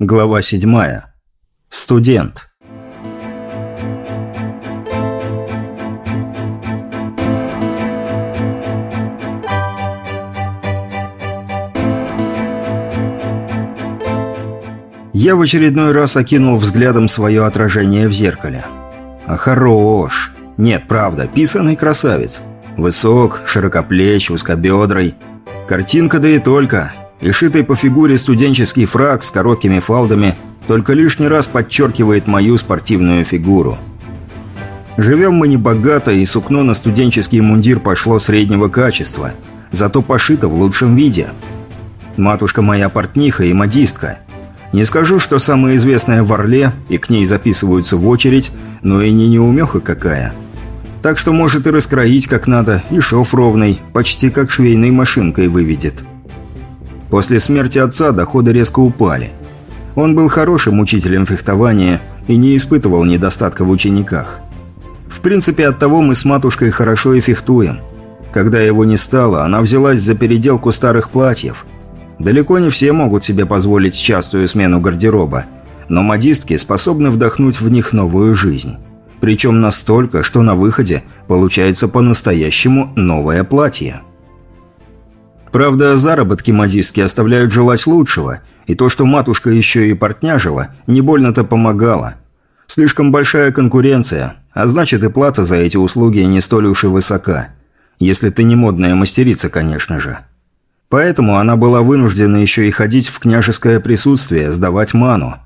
Глава 7. Студент. Я в очередной раз окинул взглядом свое отражение в зеркале. А хорош. Нет, правда, писанный красавец. Высок, широкоплеч, узкобедрый. Картинка да и только. И по фигуре студенческий фраг с короткими фалдами только лишний раз подчеркивает мою спортивную фигуру. Живем мы небогато, и сукно на студенческий мундир пошло среднего качества, зато пошито в лучшем виде. Матушка моя портниха и модистка. Не скажу, что самая известная в Орле, и к ней записываются в очередь, но и не неумеха какая. Так что может и раскроить как надо, и шов ровный, почти как швейной машинкой выведет. После смерти отца доходы резко упали. Он был хорошим учителем фехтования и не испытывал недостатка в учениках. В принципе, от того мы с матушкой хорошо и фехтуем. Когда его не стало, она взялась за переделку старых платьев. Далеко не все могут себе позволить частую смену гардероба, но модистки способны вдохнуть в них новую жизнь. Причем настолько, что на выходе получается по-настоящему новое платье. Правда, заработки модистки оставляют желать лучшего, и то, что матушка еще и портняжила, не больно-то помогало. Слишком большая конкуренция, а значит и плата за эти услуги не столь уж и высока. Если ты не модная мастерица, конечно же. Поэтому она была вынуждена еще и ходить в княжеское присутствие, сдавать ману.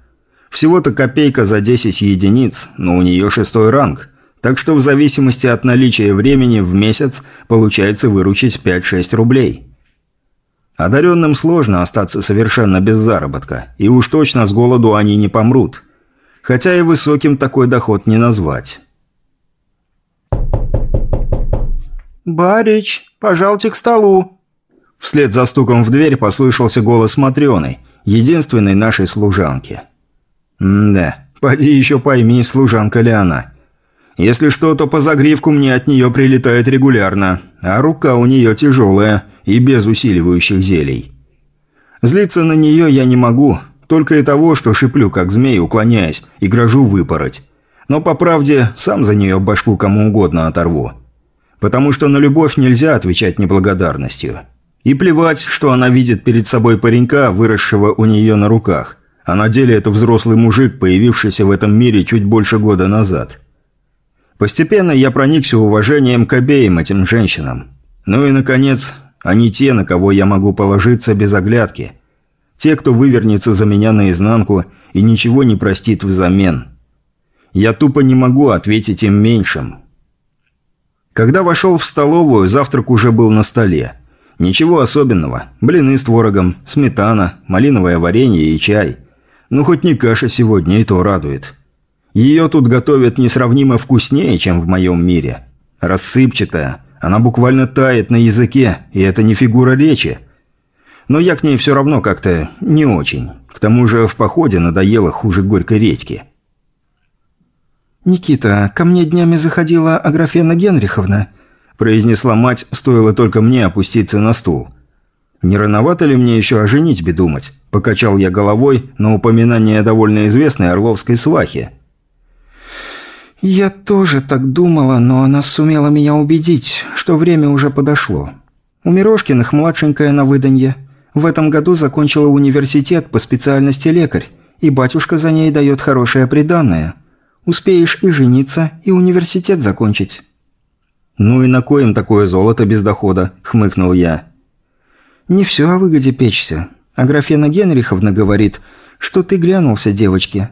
Всего-то копейка за 10 единиц, но у нее шестой ранг, так что в зависимости от наличия времени в месяц получается выручить 5-6 рублей. Одаренным сложно остаться совершенно без заработка, и уж точно с голоду они не помрут. Хотя и высоким такой доход не назвать. «Барич, пожалуйте к столу!» Вслед за стуком в дверь послышался голос Матрёны, единственной нашей служанки. «Да, поди еще пойми, служанка ли она. Если что, то по загривку мне от нее прилетает регулярно, а рука у нее тяжелая – и без усиливающих зелий. Злиться на нее я не могу, только и того, что шиплю как змей, уклоняясь, и грожу выпороть. Но по правде сам за нее башку кому угодно оторву. Потому что на любовь нельзя отвечать неблагодарностью. И плевать, что она видит перед собой паренька, выросшего у нее на руках, а на деле это взрослый мужик, появившийся в этом мире чуть больше года назад. Постепенно я проникся уважением к обеим этим женщинам. Ну и, наконец, они те, на кого я могу положиться без оглядки. Те, кто вывернется за меня наизнанку и ничего не простит взамен. Я тупо не могу ответить им меньшим. Когда вошел в столовую, завтрак уже был на столе. Ничего особенного. Блины с творогом, сметана, малиновое варенье и чай. Ну, хоть не каша сегодня, и то радует. Ее тут готовят несравнимо вкуснее, чем в моем мире. Рассыпчатая, она буквально тает на языке, и это не фигура речи. Но я к ней все равно как-то не очень. К тому же в походе надоело хуже горькой редьки. «Никита, ко мне днями заходила Аграфена Генриховна», произнесла мать, стоило только мне опуститься на стул. «Не рановато ли мне еще о женитьбе думать?» Покачал я головой на упоминание довольно известной орловской свахи – «Я тоже так думала, но она сумела меня убедить, что время уже подошло. У Мирошкиных младшенькая на выданье. В этом году закончила университет по специальности лекарь, и батюшка за ней дает хорошее приданное. Успеешь и жениться, и университет закончить». «Ну и на коем такое золото без дохода?» – хмыкнул я. «Не все о выгоде печься. А графена Генриховна говорит, что ты глянулся девочке,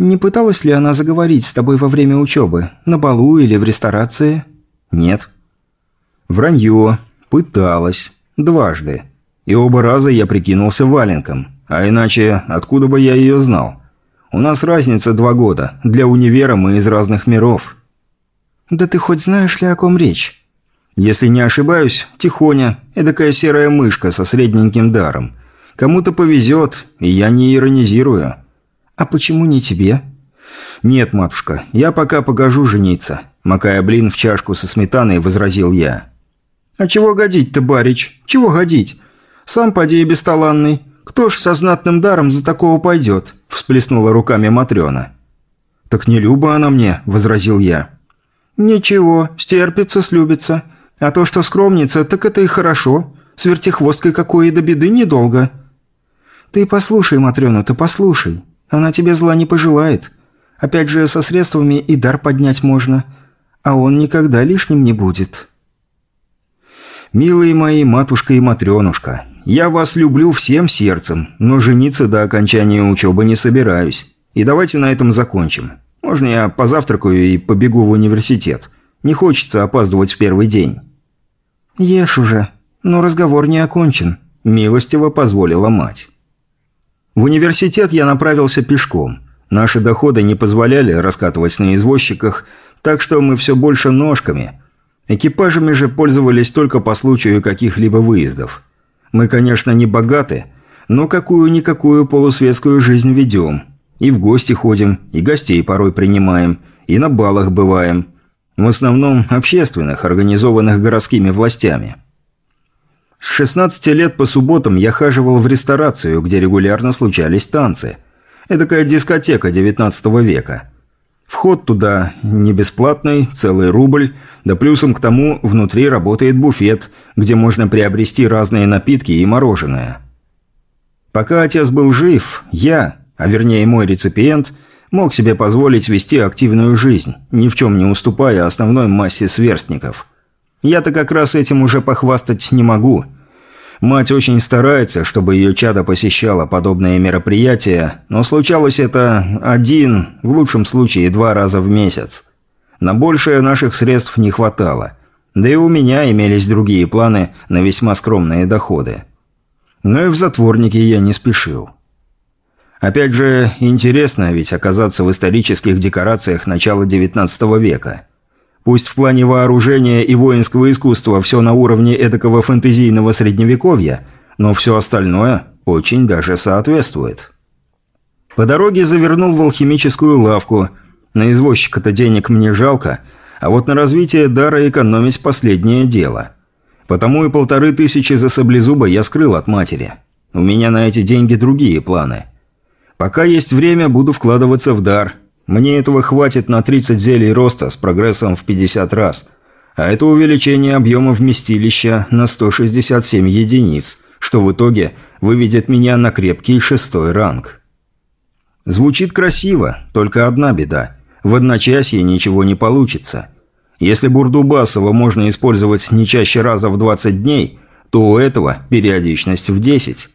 «Не пыталась ли она заговорить с тобой во время учебы? На балу или в ресторации?» «Нет». «Вранье. Пыталась. Дважды. И оба раза я прикинулся валенком. А иначе, откуда бы я ее знал? У нас разница два года. Для универа мы из разных миров». «Да ты хоть знаешь ли, о ком речь?» «Если не ошибаюсь, Тихоня. Эдакая серая мышка со средненьким даром. Кому-то повезет, и я не иронизирую». «А почему не тебе?» «Нет, матушка, я пока погожу жениться», – макая блин в чашку со сметаной, возразил я. «А чего годить-то, барич? Чего годить? Сам поди бесталанный. «Кто ж со знатным даром за такого пойдет?» – всплеснула руками Матрена. «Так не Люба она мне», – возразил я. «Ничего, стерпится, слюбится. А то, что скромница, так это и хорошо. С вертихвосткой какой и до беды недолго». «Ты послушай, Матрена, ты послушай. Она тебе зла не пожелает. Опять же, со средствами и дар поднять можно. А он никогда лишним не будет». «Милые мои матушка и матренушка, я вас люблю всем сердцем, но жениться до окончания учебы не собираюсь. И давайте на этом закончим. Можно я позавтракаю и побегу в университет? Не хочется опаздывать в первый день». «Ешь уже, но разговор не окончен», – милостиво позволила мать. В университет я направился пешком. Наши доходы не позволяли раскатывать на извозчиках, так что мы все больше ножками. Экипажами же пользовались только по случаю каких-либо выездов. Мы, конечно, не богаты, но какую-никакую полусветскую жизнь ведем. И в гости ходим, и гостей порой принимаем, и на балах бываем. В основном общественных, организованных городскими властями. С 16 лет по субботам я хаживал в ресторацию, где регулярно случались танцы. Эдакая дискотека 19 века. Вход туда не бесплатный, целый рубль, да плюсом к тому внутри работает буфет, где можно приобрести разные напитки и мороженое. Пока отец был жив, я, а вернее мой реципиент, мог себе позволить вести активную жизнь, ни в чем не уступая основной массе сверстников – я-то как раз этим уже похвастать не могу. Мать очень старается, чтобы ее чадо посещало подобные мероприятия, но случалось это один, в лучшем случае два раза в месяц. На большее наших средств не хватало. Да и у меня имелись другие планы на весьма скромные доходы. Но и в затворнике я не спешил. Опять же, интересно ведь оказаться в исторических декорациях начала XIX века – Пусть в плане вооружения и воинского искусства все на уровне эдакого фэнтезийного средневековья, но все остальное очень даже соответствует. По дороге завернул в алхимическую лавку. На извозчика-то денег мне жалко, а вот на развитие дара экономить последнее дело. Потому и полторы тысячи за саблезуба я скрыл от матери. У меня на эти деньги другие планы. Пока есть время, буду вкладываться в дар – мне этого хватит на 30 зелий роста с прогрессом в 50 раз. А это увеличение объема вместилища на 167 единиц, что в итоге выведет меня на крепкий шестой ранг. Звучит красиво, только одна беда. В одночасье ничего не получится. Если Бурдубасова можно использовать не чаще раза в 20 дней, то у этого периодичность в 10.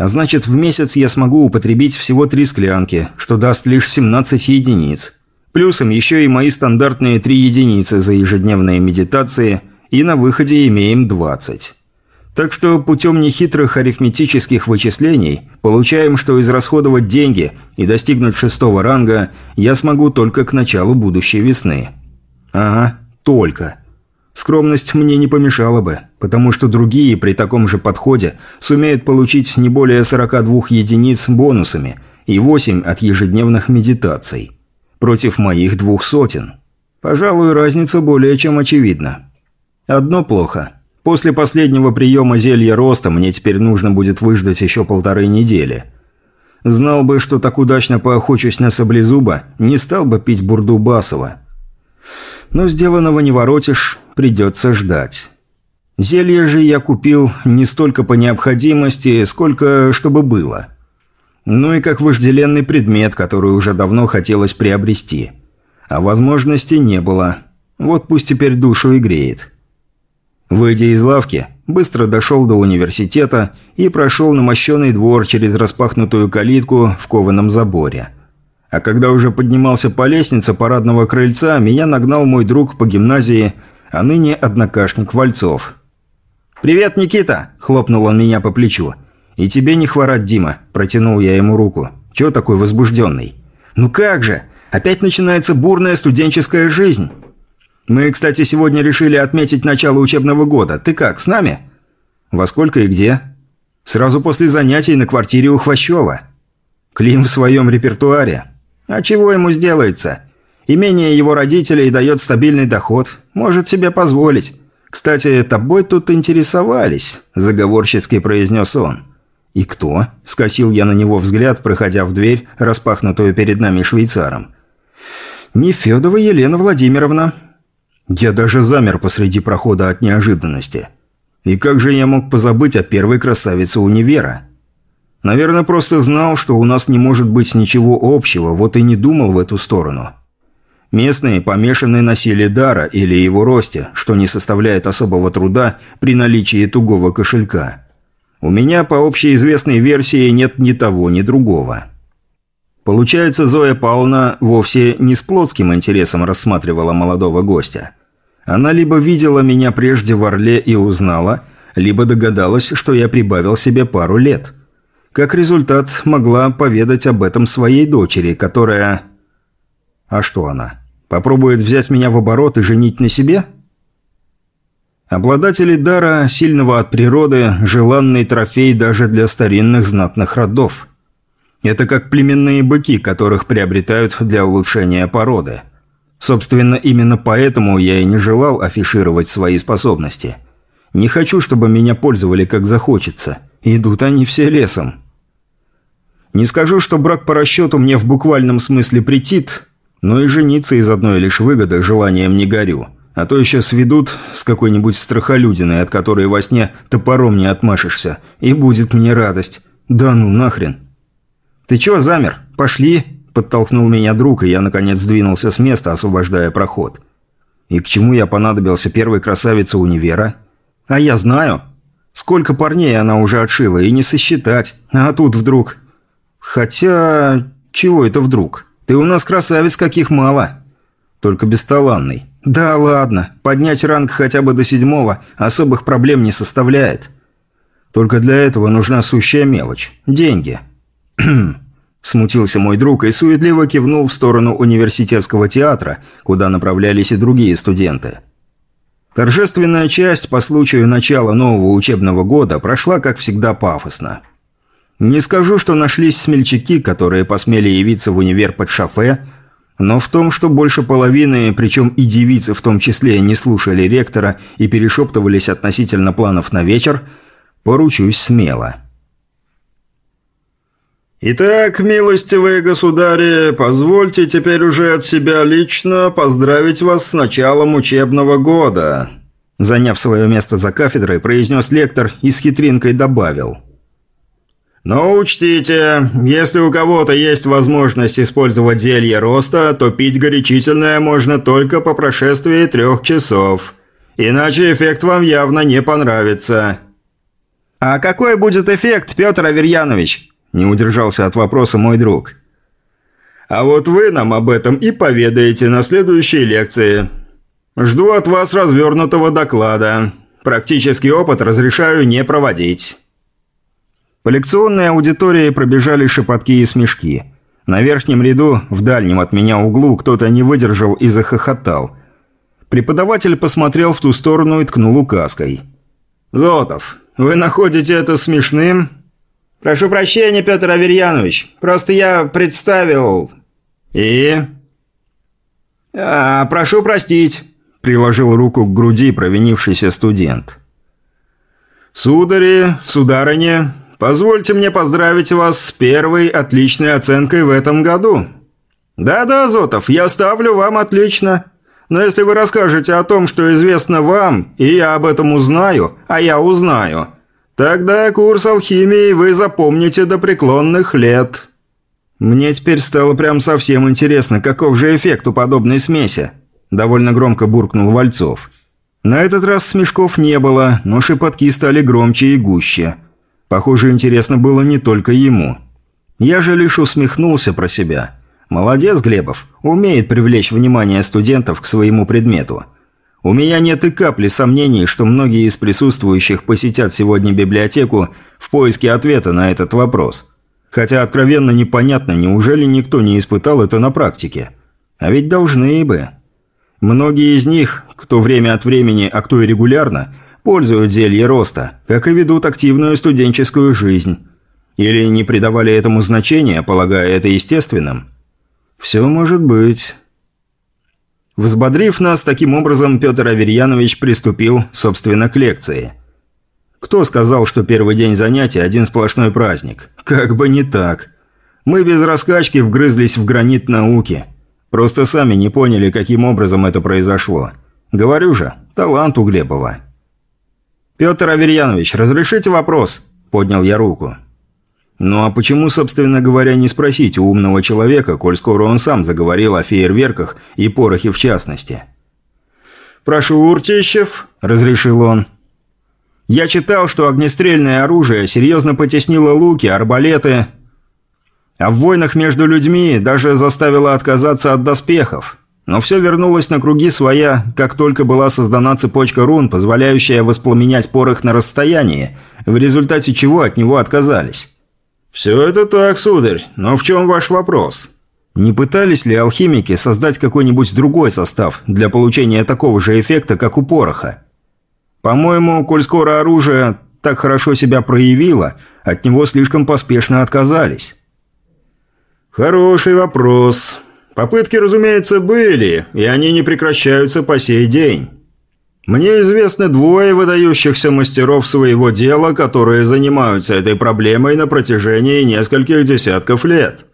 А значит, в месяц я смогу употребить всего три склянки, что даст лишь 17 единиц. Плюсом еще и мои стандартные 3 единицы за ежедневные медитации, и на выходе имеем 20. Так что путем нехитрых арифметических вычислений получаем, что израсходовать деньги и достигнуть шестого ранга я смогу только к началу будущей весны. Ага, только. Скромность мне не помешала бы, потому что другие при таком же подходе сумеют получить не более 42 единиц бонусами и 8 от ежедневных медитаций. Против моих двух сотен. Пожалуй, разница более чем очевидна. Одно плохо. После последнего приема зелья роста мне теперь нужно будет выждать еще полторы недели. Знал бы, что так удачно поохочусь на саблезуба, не стал бы пить бурду Басова. Но сделанного не воротишь, придется ждать. Зелье же я купил не столько по необходимости, сколько чтобы было. Ну и как вожделенный предмет, который уже давно хотелось приобрести. А возможности не было. Вот пусть теперь душу и греет. Выйдя из лавки, быстро дошел до университета и прошел на мощенный двор через распахнутую калитку в кованом заборе – а когда уже поднимался по лестнице парадного крыльца, меня нагнал мой друг по гимназии, а ныне однокашник Вальцов. «Привет, Никита!» – хлопнул он меня по плечу. «И тебе не хворать, Дима!» – протянул я ему руку. «Чего такой возбужденный?» «Ну как же! Опять начинается бурная студенческая жизнь!» «Мы, кстати, сегодня решили отметить начало учебного года. Ты как, с нами?» «Во сколько и где?» «Сразу после занятий на квартире у Хвощева». «Клим в своем репертуаре. А чего ему сделается? Имение его родителей дает стабильный доход, может себе позволить. Кстати, тобой тут интересовались», – заговорчески произнес он. «И кто?» – скосил я на него взгляд, проходя в дверь, распахнутую перед нами швейцаром. «Нефедова Елена Владимировна». Я даже замер посреди прохода от неожиданности. И как же я мог позабыть о первой красавице универа? Наверное, просто знал, что у нас не может быть ничего общего, вот и не думал в эту сторону. Местные помешаны на силе дара или его росте, что не составляет особого труда при наличии тугого кошелька. У меня, по общеизвестной версии, нет ни того, ни другого. Получается, Зоя Павловна вовсе не с плотским интересом рассматривала молодого гостя. Она либо видела меня прежде в Орле и узнала, либо догадалась, что я прибавил себе пару лет. Как результат, могла поведать об этом своей дочери, которая... А что она? Попробует взять меня в оборот и женить на себе? Обладатели дара, сильного от природы, желанный трофей даже для старинных знатных родов. Это как племенные быки, которых приобретают для улучшения породы. Собственно, именно поэтому я и не желал афишировать свои способности. Не хочу, чтобы меня пользовали как захочется. Идут они все лесом. Не скажу, что брак по расчету мне в буквальном смысле претит, но и жениться из одной лишь выгоды желанием не горю. А то еще сведут с какой-нибудь страхолюдиной, от которой во сне топором не отмашешься. И будет мне радость. Да ну нахрен. «Ты чего замер? Пошли!» – подтолкнул меня друг, и я, наконец, сдвинулся с места, освобождая проход. И к чему я понадобился первой красавице универа? А я знаю. Сколько парней она уже отшила, и не сосчитать. А тут вдруг... Хотя... Чего это вдруг? Ты у нас красавец каких мало. Только бесталанный. Да ладно, поднять ранг хотя бы до седьмого особых проблем не составляет. Только для этого нужна сущая мелочь. Деньги. Смутился мой друг и суетливо кивнул в сторону университетского театра, куда направлялись и другие студенты. Торжественная часть по случаю начала нового учебного года прошла, как всегда, пафосно. Не скажу, что нашлись смельчаки, которые посмели явиться в универ под шофе, но в том, что больше половины, причем и девицы в том числе, не слушали ректора и перешептывались относительно планов на вечер, поручусь смело. «Итак, милостивые государи, позвольте теперь уже от себя лично поздравить вас с началом учебного года», заняв свое место за кафедрой, произнес лектор и с хитринкой добавил – но учтите, если у кого-то есть возможность использовать зелье роста, то пить горячительное можно только по прошествии трех часов. Иначе эффект вам явно не понравится. «А какой будет эффект, Петр Аверьянович?» – не удержался от вопроса мой друг. «А вот вы нам об этом и поведаете на следующей лекции. Жду от вас развернутого доклада. Практический опыт разрешаю не проводить». По лекционной аудитории пробежали шепотки и смешки. На верхнем ряду, в дальнем от меня углу, кто-то не выдержал и захохотал. Преподаватель посмотрел в ту сторону и ткнул указкой. «Зотов, вы находите это смешным?» «Прошу прощения, Петр Аверьянович. Просто я представил...» «И?» «А, прошу простить», — приложил руку к груди провинившийся студент. «Судари, сударыня, Позвольте мне поздравить вас с первой отличной оценкой в этом году. Да-да, Зотов, я ставлю вам отлично. Но если вы расскажете о том, что известно вам, и я об этом узнаю, а я узнаю, тогда курс алхимии вы запомните до преклонных лет. Мне теперь стало прям совсем интересно, каков же эффект у подобной смеси. Довольно громко буркнул Вальцов. На этот раз смешков не было, но шепотки стали громче и гуще. Похоже, интересно было не только ему. Я же лишь усмехнулся про себя. Молодец, Глебов, умеет привлечь внимание студентов к своему предмету. У меня нет и капли сомнений, что многие из присутствующих посетят сегодня библиотеку в поиске ответа на этот вопрос. Хотя откровенно непонятно, неужели никто не испытал это на практике. А ведь должны бы. Многие из них, кто время от времени, а кто и регулярно, пользуют зелье роста, как и ведут активную студенческую жизнь. Или не придавали этому значения, полагая это естественным? Все может быть. Взбодрив нас, таким образом Петр Аверьянович приступил, собственно, к лекции. Кто сказал, что первый день занятий – один сплошной праздник? Как бы не так. Мы без раскачки вгрызлись в гранит науки. Просто сами не поняли, каким образом это произошло. Говорю же, талант у Глебова. «Петр Аверьянович, разрешите вопрос?» – поднял я руку. Ну а почему, собственно говоря, не спросить у умного человека, коль скоро он сам заговорил о фейерверках и порохе в частности? «Прошу, Уртищев», – разрешил он. Я читал, что огнестрельное оружие серьезно потеснило луки, арбалеты, а в войнах между людьми даже заставило отказаться от доспехов. Но все вернулось на круги своя, как только была создана цепочка рун, позволяющая воспламенять порох на расстоянии, в результате чего от него отказались. «Все это так, сударь, но в чем ваш вопрос?» Не пытались ли алхимики создать какой-нибудь другой состав для получения такого же эффекта, как у пороха? По-моему, коль скоро оружие так хорошо себя проявило, от него слишком поспешно отказались. Хороший вопрос. Попытки, разумеется, были, и они не прекращаются по сей день. Мне известны двое выдающихся мастеров своего дела, которые занимаются этой проблемой на протяжении нескольких десятков лет.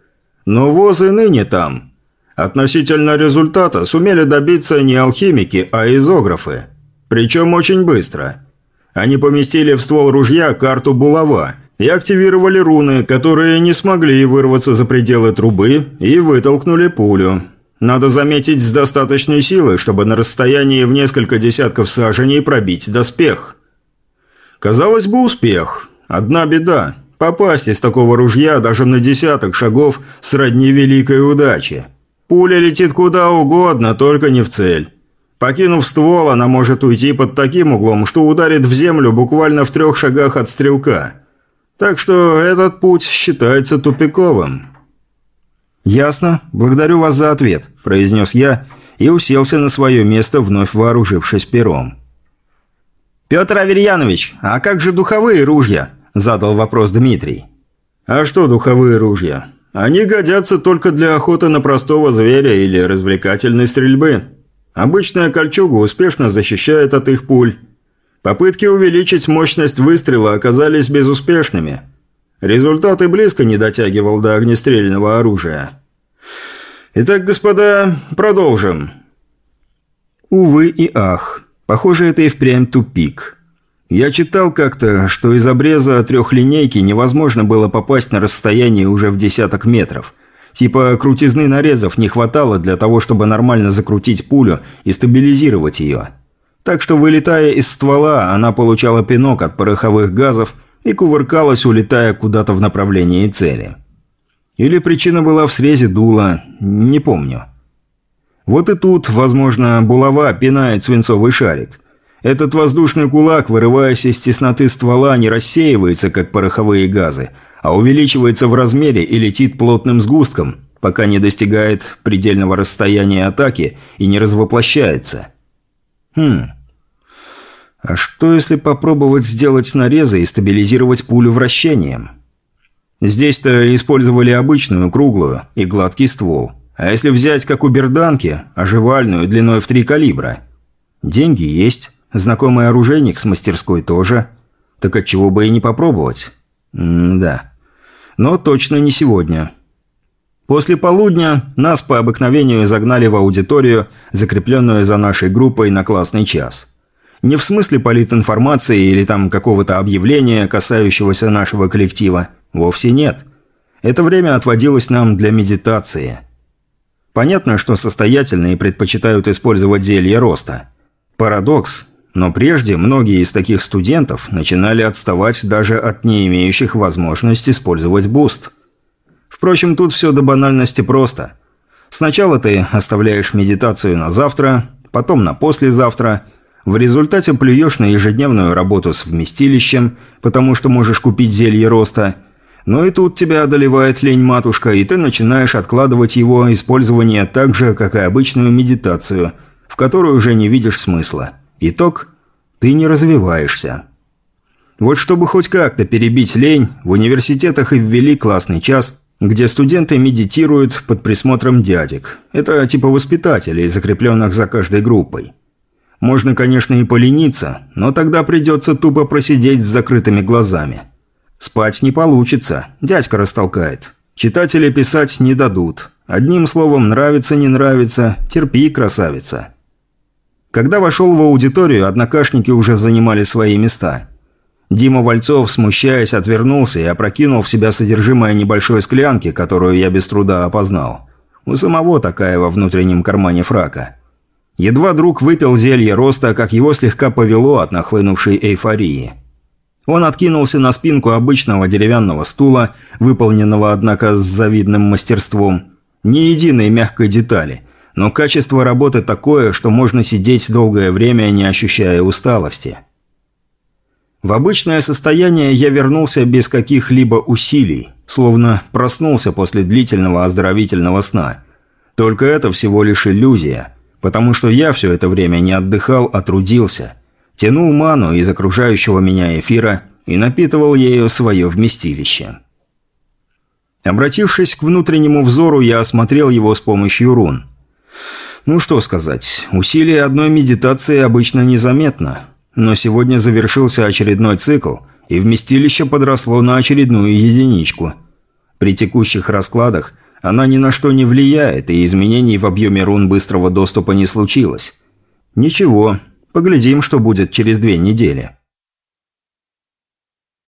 Но ВОЗ и ныне там. Относительно результата сумели добиться не алхимики, а изографы. Причем очень быстро. Они поместили в ствол ружья карту булава и активировали руны, которые не смогли вырваться за пределы трубы и вытолкнули пулю. Надо заметить с достаточной силой, чтобы на расстоянии в несколько десятков саженей пробить доспех. Казалось бы, успех. Одна беда. Попасть из такого ружья даже на десяток шагов сродни великой удачи. Пуля летит куда угодно, только не в цель. Покинув ствол, она может уйти под таким углом, что ударит в землю буквально в трех шагах от стрелка. Так что этот путь считается тупиковым. «Ясно. Благодарю вас за ответ», – произнес я и уселся на свое место, вновь вооружившись пером. «Петр Аверьянович, а как же духовые ружья?» – задал вопрос Дмитрий. «А что духовые ружья? Они годятся только для охоты на простого зверя или развлекательной стрельбы». Обычная кольчуга успешно защищает от их пуль. Попытки увеличить мощность выстрела оказались безуспешными. Результат и близко не дотягивал до огнестрельного оружия. Итак, господа, продолжим. Увы и ах. Похоже, это и впрямь тупик. Я читал как-то, что из обреза трехлинейки невозможно было попасть на расстояние уже в десяток метров – Типа крутизны нарезов не хватало для того, чтобы нормально закрутить пулю и стабилизировать ее. Так что, вылетая из ствола, она получала пинок от пороховых газов и кувыркалась, улетая куда-то в направлении цели. Или причина была в срезе дула, не помню. Вот и тут, возможно, булава пинает свинцовый шарик. Этот воздушный кулак, вырываясь из тесноты ствола, не рассеивается, как пороховые газы, а увеличивается в размере и летит плотным сгустком, пока не достигает предельного расстояния атаки и не развоплощается. Хм. А что если попробовать сделать нарезы и стабилизировать пулю вращением? Здесь-то использовали обычную, круглую и гладкий ствол. А если взять, как у берданки, оживальную длиной в три калибра? Деньги есть, знакомый оружейник с мастерской тоже. Так отчего бы и не попробовать? М-да но точно не сегодня. После полудня нас по обыкновению загнали в аудиторию, закрепленную за нашей группой на классный час. Не в смысле политинформации или там какого-то объявления, касающегося нашего коллектива. Вовсе нет. Это время отводилось нам для медитации. Понятно, что состоятельные предпочитают использовать зелье роста. Парадокс, но прежде многие из таких студентов начинали отставать даже от не имеющих возможность использовать буст. Впрочем, тут все до банальности просто. Сначала ты оставляешь медитацию на завтра, потом на послезавтра, в результате плюешь на ежедневную работу с вместилищем, потому что можешь купить зелье роста, но и тут тебя одолевает лень-матушка, и ты начинаешь откладывать его использование так же, как и обычную медитацию, в которую уже не видишь смысла. Итог – ты не развиваешься. Вот чтобы хоть как-то перебить лень, в университетах и ввели классный час, где студенты медитируют под присмотром дядек. Это типа воспитателей, закрепленных за каждой группой. Можно, конечно, и полениться, но тогда придется тупо просидеть с закрытыми глазами. Спать не получится, дядька растолкает. Читатели писать не дадут. Одним словом, нравится, не нравится, терпи, красавица. Когда вошел в аудиторию, однокашники уже занимали свои места. Дима Вальцов, смущаясь, отвернулся и опрокинул в себя содержимое небольшой склянки, которую я без труда опознал. У самого такая во внутреннем кармане фрака. Едва друг выпил зелье роста, как его слегка повело от нахлынувшей эйфории. Он откинулся на спинку обычного деревянного стула, выполненного, однако, с завидным мастерством. Ни единой мягкой детали, но качество работы такое, что можно сидеть долгое время, не ощущая усталости. В обычное состояние я вернулся без каких-либо усилий, словно проснулся после длительного оздоровительного сна. Только это всего лишь иллюзия, потому что я все это время не отдыхал, а трудился. Тянул ману из окружающего меня эфира и напитывал ею свое вместилище. Обратившись к внутреннему взору, я осмотрел его с помощью рун. Ну что сказать, усилие одной медитации обычно незаметно – но сегодня завершился очередной цикл, и вместилище подросло на очередную единичку. При текущих раскладах она ни на что не влияет, и изменений в объеме рун быстрого доступа не случилось. Ничего, поглядим, что будет через две недели.